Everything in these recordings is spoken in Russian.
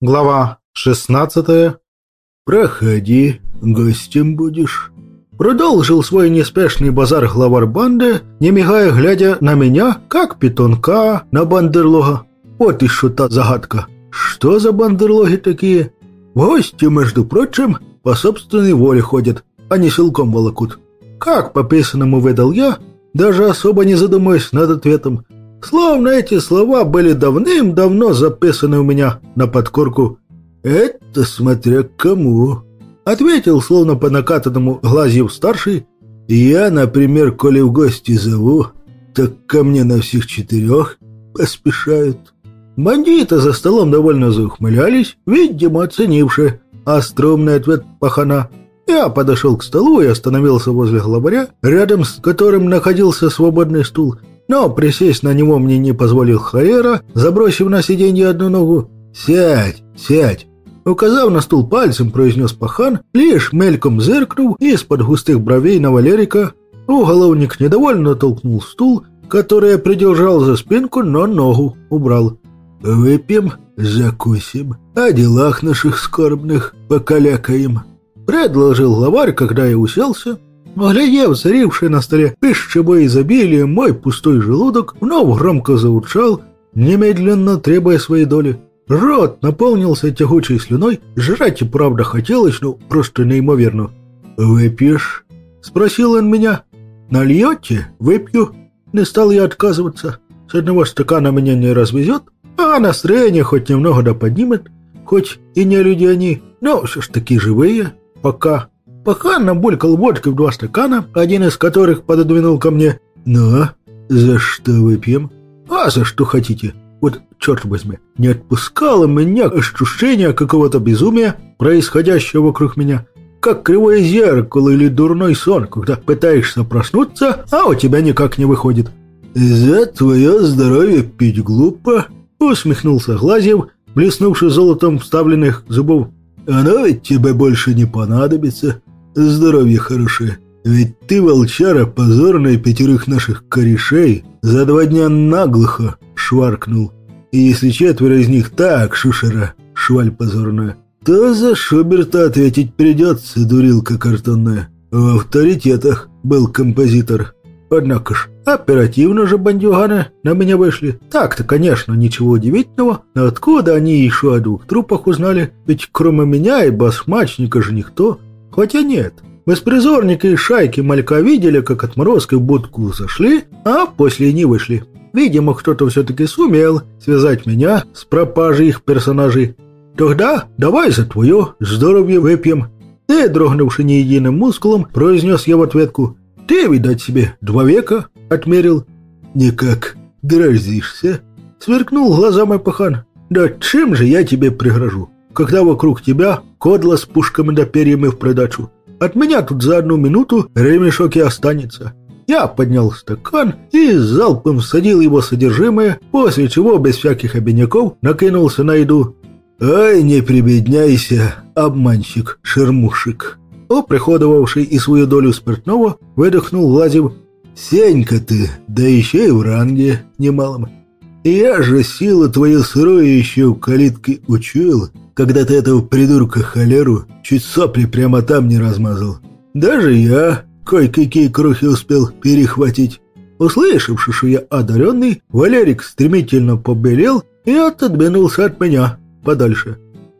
Глава 16 «Проходи, гостем будешь». Продолжил свой неспешный базар главар банды, не мигая, глядя на меня, как питонка на бандерлога. Вот что та загадка. Что за бандерлоги такие? Гости, между прочим, по собственной воле ходят, а не силком волокут. Как по писанному выдал я, даже особо не задумываясь над ответом. Словно эти слова были давным-давно записаны у меня на подкорку. «Это смотря кому», — ответил, словно по накатанному глазью старший. «Я, например, коли в гости зову, так ко мне на всех четырех поспешают». Бандиты за столом довольно заухмылялись, видимо, оценивши остромный ответ пахана. Я подошел к столу и остановился возле главаря, рядом с которым находился свободный стул. Но присесть на него мне не позволил Харера, забросив на сиденье одну ногу. «Сядь, сядь!» Указав на стул пальцем, произнес пахан, лишь мельком зыркнув из-под густых бровей на Валерика. Уголовник недовольно толкнул стул, который придержал за спинку, но ногу убрал. «Выпьем, закусим, о делах наших скорбных покалякаем», — предложил главарь, когда я уселся. Оглядев царивший на столе пищевое изобилие, мой пустой желудок вновь громко заурчал, немедленно требуя своей доли. Рот наполнился тягучей слюной, жрать и правда хотелось, ну, просто неимоверно. «Выпьешь?» — спросил он меня. «Нальете? Выпью». Не стал я отказываться. С одного стакана меня не развезет, а настроение хоть немного да поднимет, хоть и не люди они, но все ж таки живые, пока. Пока набулькал водки в два стакана, один из которых пододвинул ко мне. «Ну, за что выпьем?» «А за что хотите?» Вот, черт возьми, не отпускало меня ощущение какого-то безумия, происходящего вокруг меня. Как кривое зеркало или дурной сон, когда пытаешься проснуться, а у тебя никак не выходит. «За твое здоровье пить глупо», Усмехнулся Глазьев, блеснувший золотом вставленных зубов. «Оно ведь тебе больше не понадобится. Здоровье хорошее. Ведь ты, волчара, позорный пятерых наших корешей, за два дня наглухо шваркнул. И если четверо из них так, шушера, шваль позорная, то за Шуберта ответить придется, дурилка картонная. В авторитетах был композитор. Однако ж, оперативно же бандюганы на меня вышли. Так-то, конечно, ничего удивительного. Но откуда они еще о двух трупах узнали? Ведь кроме меня и басмачника же никто. Хотя нет. Беспризорники и шайки малька видели, как отморозки в будку зашли, а после не вышли. Видимо, кто-то все-таки сумел связать меня с пропажей их персонажей. Тогда давай за твое здоровье выпьем. И, дрогнувши не единым мускулом, произнес я в ответку – ты, видать, себе два века отмерил. Никак дразишься. Сверкнул глазами пахан. Да чем же я тебе пригрожу, когда вокруг тебя кодла с пушками да перьями в придачу? От меня тут за одну минуту ремешок и останется. Я поднял стакан и залпом всадил его содержимое, после чего без всяких обиняков накинулся на еду. «Ай, не прибедняйся, обманщик-шермушек!» оприходовавший и свою долю спиртного, выдохнул Лазев. «Сенька ты, да еще и в ранге немалом. Я же силу твою сырую еще в калитке учуял, когда ты этого придурка холеру чуть сопли прямо там не размазал. Даже я кое-какие крохи успел перехватить». Услышавши, что я одаренный, Валерик стремительно побелел и отодвинулся от меня подальше.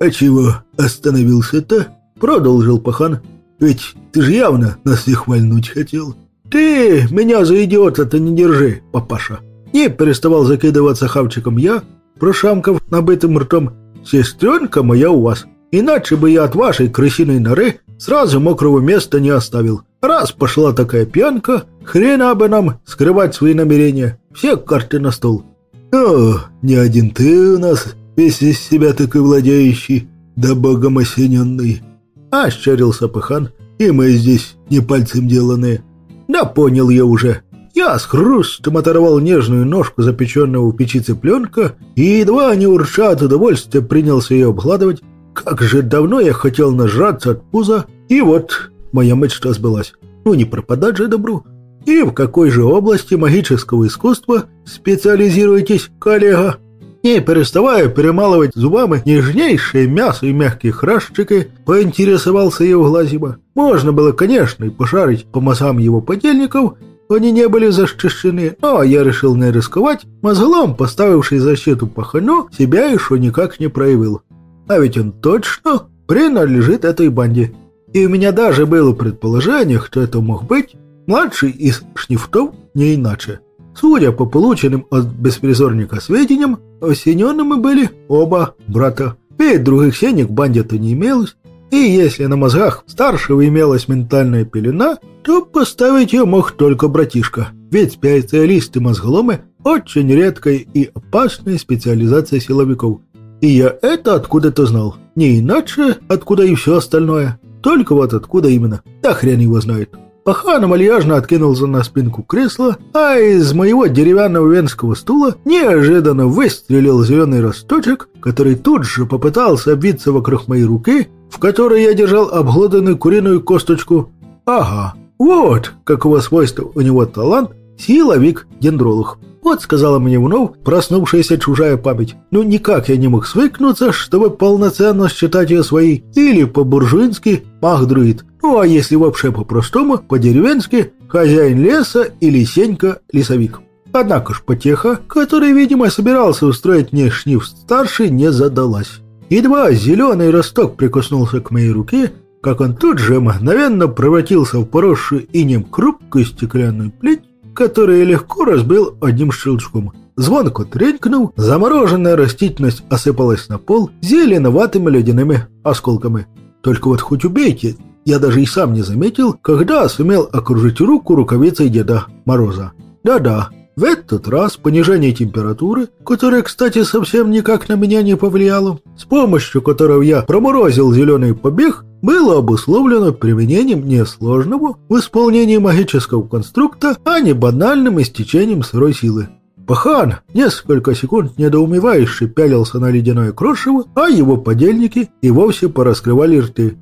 «А чего остановился-то?» Продолжил пахан. «Ведь ты же явно нас всех вальнуть хотел». «Ты меня за идиота-то не держи, папаша!» Не переставал закидываться хавчиком я, прошамков набитым ртом. «Сестренка моя у вас, иначе бы я от вашей крысиной норы сразу мокрого места не оставил. Раз пошла такая пьянка, хрена бы нам скрывать свои намерения. Все карты на стол». «О, не один ты у нас, весь из себя такой владеющий, да богом осененный». Ощерился Пыхан, и мы здесь не пальцем деланные. Да понял я уже. Я с хрустом оторвал нежную ножку запеченного в печи цыпленка и, едва не урча от удовольствия, принялся ее обгладывать. Как же давно я хотел нажраться от пуза, и вот моя мечта сбылась. Ну не пропадать же добру. И в какой же области магического искусства специализируетесь, коллега? Не переставая перемалывать зубами нежнейшее мясо и мягкие хрящики, поинтересовался его глазима. Можно было, конечно, и пошарить по массам его подельников, они не были защищены, но я решил не рисковать. Мозголом, поставивший защиту пахану, себя еще никак не проявил. А ведь он точно принадлежит этой банде. И у меня даже было предположение, что это мог быть младший из шнифтов не иначе. Судя по полученным от беспризорника сведениям, осененными были оба брата. Ведь других сенек банде-то не имелось. И если на мозгах старшего имелась ментальная пелена, то поставить ее мог только братишка. Ведь специалисты-мозголомы – очень редкая и опасная специализация силовиков. И я это откуда-то знал. Не иначе, откуда и все остальное. Только вот откуда именно, да хрен его знает. Пахан вальяжно откинулся на спинку кресла, а из моего деревянного венского стула неожиданно выстрелил зеленый росточек, который тут же попытался обвиться вокруг моей руки, в которой я держал обглоданную куриную косточку. Ага, вот какого свойства у него талант силовик-дендролог. Вот сказала мне вновь проснувшаяся чужая память. Ну никак я не мог свыкнуться, чтобы полноценно считать ее своей, или по-буржуински мах-друид. Ну а если вообще по-простому, по-деревенски, хозяин леса или Сенька-лесовик. Однако ж потеха, который, видимо, собирался устроить мне шниф-старший, не задалась. Едва зеленый росток прикоснулся к моей руке, как он тут же мгновенно превратился в поросшую инем крупкую стеклянную плеть, которую легко разбил одним щелчком. Звонко тренькнул, замороженная растительность осыпалась на пол зеленоватыми ледяными осколками. Только вот хоть убейте, я даже и сам не заметил, когда сумел окружить руку рукавицей Деда Мороза. Да-да, в этот раз понижение температуры, которое, кстати, совсем никак на меня не повлияло, с помощью которого я проморозил зеленый побег, было обусловлено применением несложного в исполнении магического конструкта, а не банальным истечением сырой силы. Пахан несколько секунд недоумевающе пялился на ледяное крошево, а его подельники и вовсе пораскрывали рты.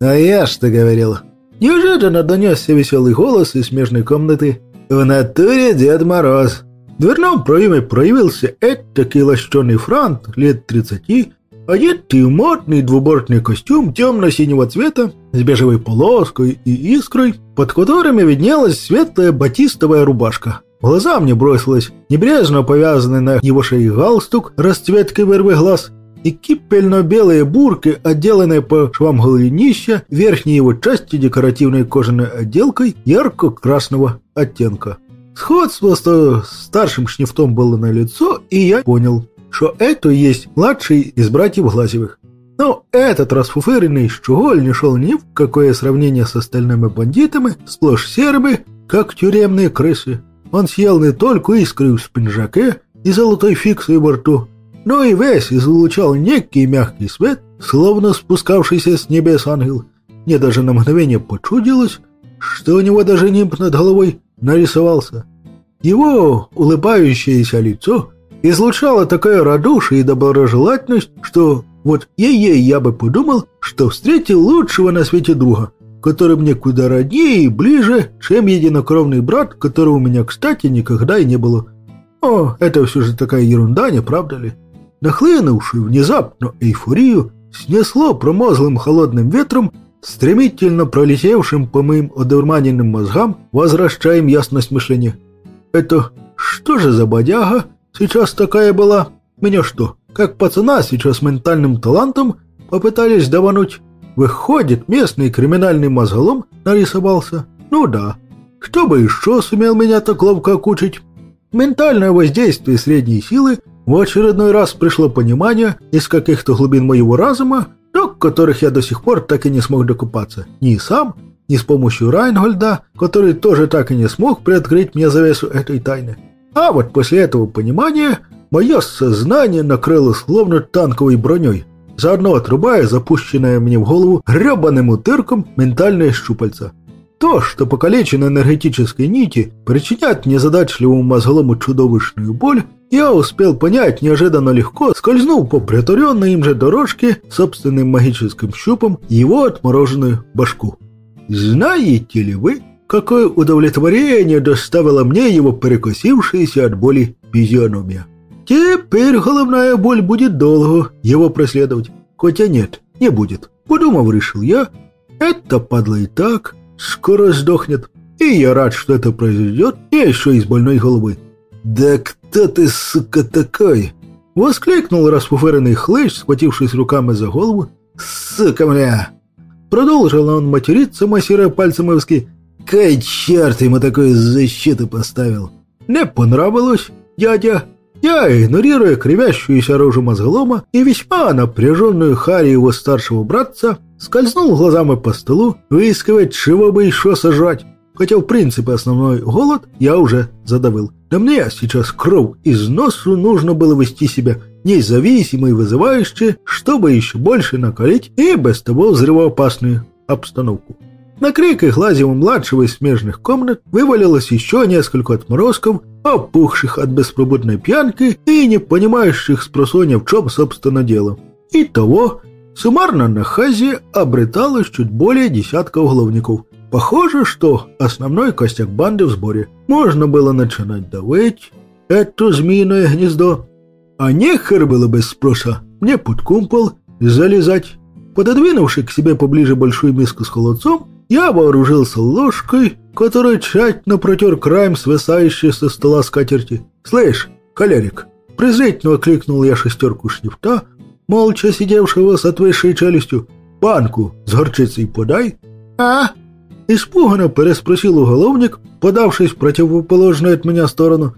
«А я что говорил?» Неожиданно донесся веселый голос из смежной комнаты. «В натуре Дед Мороз!» В дверном проеме проявился этакий лощеный франт лет тридцати, одетый в модный двубортный костюм темно-синего цвета с бежевой полоской и искрой, под которыми виднелась светлая батистовая рубашка. В глаза мне бросилась небрежно повязанный на его шее галстук расцветкой вырвы глаз и кипельно-белые бурки, отделанные по швам голенища, верхней его части декоративной кожаной отделкой ярко-красного оттенка. Сходство с старшим шнифтом было на лицо, и я понял, что это есть младший из братьев Глазевых. Но этот расфуфыренный щеголь не шел ни в какое сравнение с остальными бандитами, сплошь серыми, как тюремные крысы. Он съел не только искры в спинжаке и золотой фиксой во рту, но и весь излучал некий мягкий свет, словно спускавшийся с небес ангел. Мне даже на мгновение почудилось, что у него даже нимб над головой нарисовался. Его улыбающееся лицо излучало такое радушие и доброжелательность, что вот ей-ей я бы подумал, что встретил лучшего на свете друга, который мне куда роднее и ближе, чем единокровный брат, которого у меня, кстати, никогда и не было. О, это все же такая ерунда, не правда ли? Нахлынувшую внезапно эйфорию снесло промозглым холодным ветром, стремительно пролетевшим по моим одурманенным мозгам, возвращая им ясность мышления. Это что же за бодяга сейчас такая была? Меня что, как пацана сейчас ментальным талантом попытались давануть? Выходит, местный криминальный мозголом нарисовался? Ну да. Кто бы еще сумел меня так ловко окучить? Ментальное воздействие средней силы в очередной раз пришло понимание из каких-то глубин моего разума, до которых я до сих пор так и не смог докупаться. Ни сам, ни с помощью Райнгольда, который тоже так и не смог приоткрыть мне завесу этой тайны. А вот после этого понимания мое сознание накрыло словно танковой броней, заодно отрубая запущенное мне в голову гребаным утырком ментальное щупальца. То, что покалеченные энергетической нити причинят незадачливому мозголому чудовищную боль, я успел понять неожиданно легко, скользнув по притворенной им же дорожке собственным магическим щупом его отмороженную башку. Знаете ли вы, какое удовлетворение доставило мне его перекосившееся от боли физиономия? Теперь головная боль будет долго его преследовать. Хотя нет, не будет. Подумав, решил я, это падла и так скоро сдохнет. И я рад, что это произойдет, и еще из больной головы. «Да кто ты, сука, такой?» Воскликнул расфуфыренный хлыщ, схватившись руками за голову. «Сука, бля!» Продолжил он материться, массируя пальцем Ивски. «Кай черт ему такую защиту поставил!» «Не понравилось, дядя!» Я, игнорируя кривящуюся рожу мозголома и весьма напряженную Хари его старшего братца, скользнул глазами по столу, выискивать, чего бы еще сажать. Хотя, в принципе, основной голод я уже задавил. Да мне сейчас кровь из носу нужно было вести себя независимо и вызывающе, чтобы еще больше накалить и без того взрывоопасную обстановку. На крик и Глазева-младшего из смежных комнат вывалилось еще несколько отморозков, опухших от беспробудной пьянки и не понимающих с просонья в чем, собственно, дело. Итого, суммарно на хазе обреталось чуть более десятка уголовников. Похоже, что основной костяк банды в сборе. Можно было начинать давить это змеиное гнездо. А нехер было без спроса мне под кумпол залезать. Пододвинувши к себе поближе большую миску с холодцом, я вооружился ложкой, которой тщательно протер краем свисающей со стола скатерти. «Слышь, холерик!» Презрительно окликнул я шестерку шнифта, молча сидевшего с отвисшей челюстью. «Банку с горчицей подай!» «А?» Испуганно переспросил уголовник, подавшись в противоположную от меня сторону.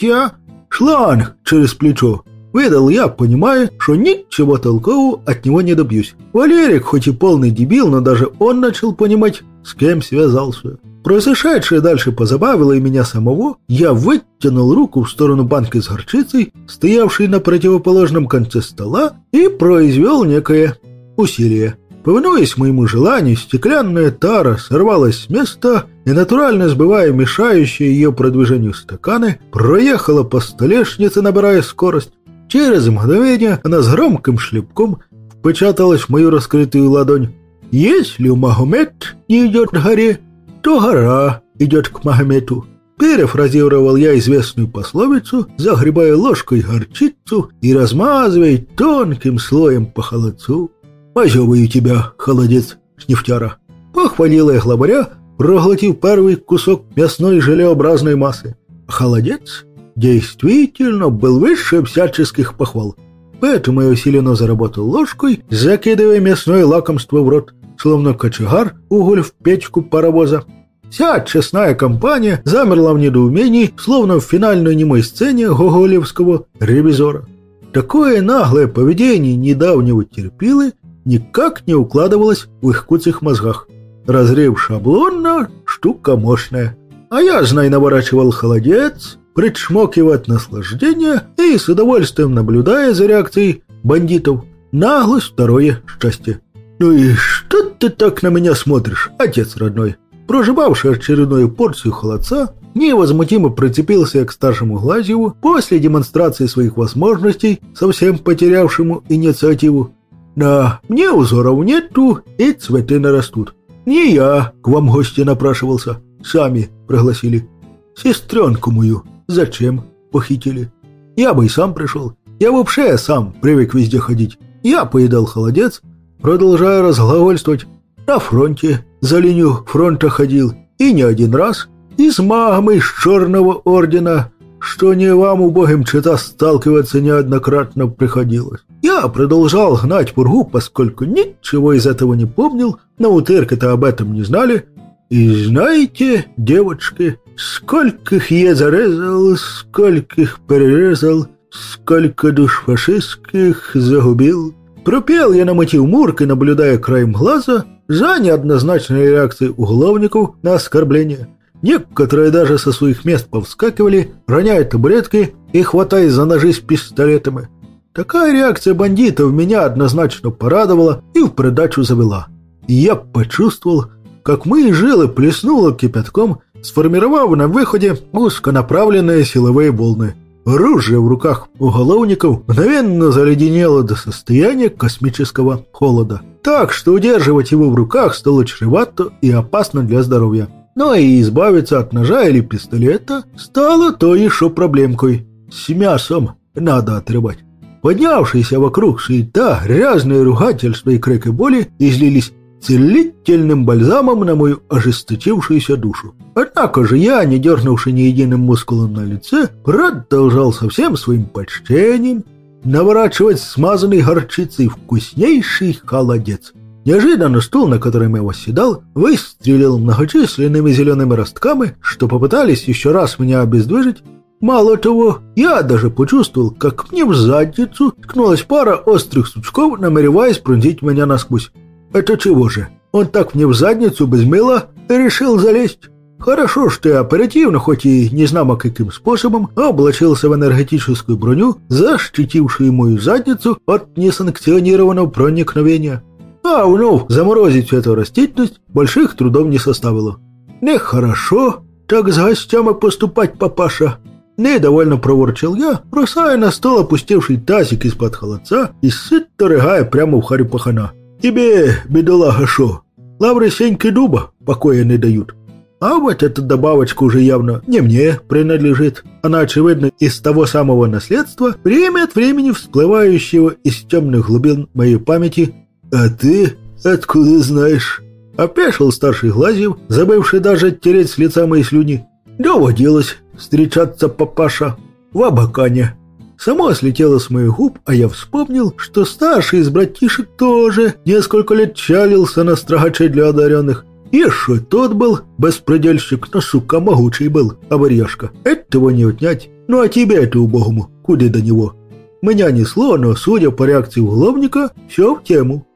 «Я? Шланг через плечо!» Выдал я, понимая, что ничего толкового от него не добьюсь. Валерик, хоть и полный дебил, но даже он начал понимать, с кем связался. Произошедшее дальше позабавило и меня самого. Я вытянул руку в сторону банки с горчицей, стоявшей на противоположном конце стола, и произвел некое усилие. Повинуясь моему желанию, стеклянная тара сорвалась с места и, натурально сбивая мешающие ее продвижению стаканы, проехала по столешнице, набирая скорость. Через мгновение она с громким шлепком впечаталась в мою раскрытую ладонь. «Если Магомед не идет к горе, то гора идет к Магомету». Перефразировал я известную пословицу, загребая ложкой горчицу и размазывая тонким слоем по холодцу. «Позеваю тебя, холодец, снефтяра!» Похвалила я главаря, проглотив первый кусок мясной желеобразной массы. Холодец действительно был выше всяческих похвал. Поэтому я усиленно заработал ложкой, закидывая мясное лакомство в рот, словно кочегар уголь в печку паровоза. Вся честная компания замерла в недоумении, словно в финальной немой сцене гоголевского ревизора. Такое наглое поведение недавнего терпилы никак не укладывалось в их куцых мозгах. Разрыв шаблона – штука мощная. А я, знай, наворачивал холодец, причмокивая от наслаждения и с удовольствием наблюдая за реакцией бандитов. Наглость – второе счастье. «Ну и что ты так на меня смотришь, отец родной?» Проживавший очередную порцию холодца, невозмутимо прицепился к старшему Глазьеву после демонстрации своих возможностей, совсем потерявшему инициативу. «Да, мне узоров нету, и цветы нарастут. Не я к вам гости напрашивался, сами пригласили. Сестренку мою Зачем похитили? Я бы и сам пришел. Я вообще сам привык везде ходить. Я поедал холодец, продолжая разглагольствовать. На фронте, за линию фронта ходил. И не один раз. И с магом из Черного Ордена, что не вам, убогим чита, сталкиваться неоднократно приходилось. Я продолжал гнать пургу, поскольку ничего из этого не помнил, но утырки-то об этом не знали. И знаете, девочки, Скольких я зарезал, скольких перерезал, сколько душ фашистских загубил. Пропел я на мотив Мурки, наблюдая краем глаза за неоднозначной реакцией уголовников на оскорбление. Некоторые даже со своих мест повскакивали, роняя табуретки и хватая за ножи с пистолетами. Такая реакция бандитов меня однозначно порадовала и в придачу завела. И я почувствовал, как мои жилы плеснуло кипятком, сформировав на выходе узконаправленные силовые волны. Оружие в руках уголовников мгновенно заледенело до состояния космического холода. Так что удерживать его в руках стало чревато и опасно для здоровья. Но и избавиться от ножа или пистолета стало то еще проблемкой. С мясом надо отрывать. Поднявшиеся вокруг суета, грязные ругательства и крики боли излились целительным бальзамом на мою ожесточившуюся душу. Однако же я, не дернувши ни единым мускулом на лице, продолжал со всем своим почтением наворачивать смазанный горчицей вкуснейший холодец. Неожиданно стул, на котором я восседал, выстрелил многочисленными зелеными ростками, что попытались еще раз меня обездвижить, Мало того, я даже почувствовал, как мне в задницу ткнулась пара острых сучков, намереваясь пронзить меня насквозь. Это чего же? Он так мне в задницу без мыла решил залезть. Хорошо, что я оперативно, хоть и не знамо каким способом, облачился в энергетическую броню, защитившую мою задницу от несанкционированного проникновения. А вновь заморозить всю эту растительность больших трудов не составило. Нехорошо так с гостями поступать, папаша. Недовольно проворчал я, бросая на стол опустевший тазик из-под холодца и сыто рыгая прямо в харю пахана. «Тебе, бедолага, шо? Лавры сеньки дуба покоя не дают. А вот эта добавочка уже явно не мне принадлежит. Она, очевидно, из того самого наследства, время от времени всплывающего из темных глубин моей памяти. А ты откуда знаешь?» Опешил старший Глазьев, забывший даже оттереть с лица мои слюни. «Доводилось встречаться, папаша, в Абакане». Само слетело с моих губ, а я вспомнил, что старший из братишек тоже несколько лет чалился на строгачей для одаренных. Что тот был беспредельщик, но, сука, могучий был, а варьяшка. Этого не отнять. Ну а тебе это убогому, куда до него? Меня несло, но, судя по реакции уголовника, все в тему.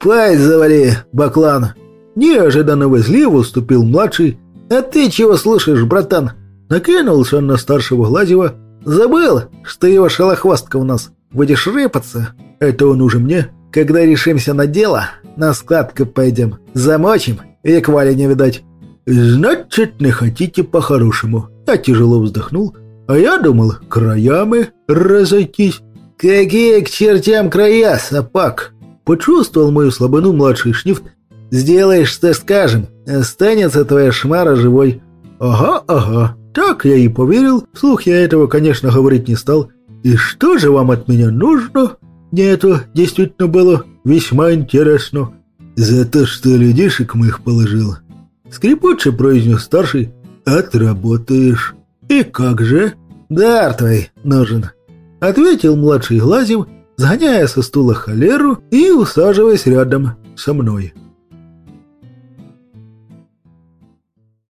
«Пасть завали, баклан!» Неожиданно возливо уступил младший. «А ты чего слушаешь, братан?» Накинулся он на старшего Глазева. «Забыл, что его шалохвостка у нас. Будешь рыпаться? Это он уже мне. Когда решимся на дело, на складку пойдем. Замочим, и к Вале не видать». «Значит, не хотите по-хорошему?» Я тяжело вздохнул. «А я думал, краями разойтись». «Какие к чертям края, сапак?» Почувствовал мою слабину младший шнифт. «Сделаешь, что скажем, останется твоя шмара живой». «Ага, ага, так я и поверил, вслух я этого, конечно, говорить не стал. И что же вам от меня нужно? Мне это действительно было весьма интересно. За то, что людишек моих положил. Скрипуче произнес старший. Отработаешь. И как же? Дар твой нужен. Ответил младший Глазев, сгоняя со стула холеру и усаживаясь рядом со мной.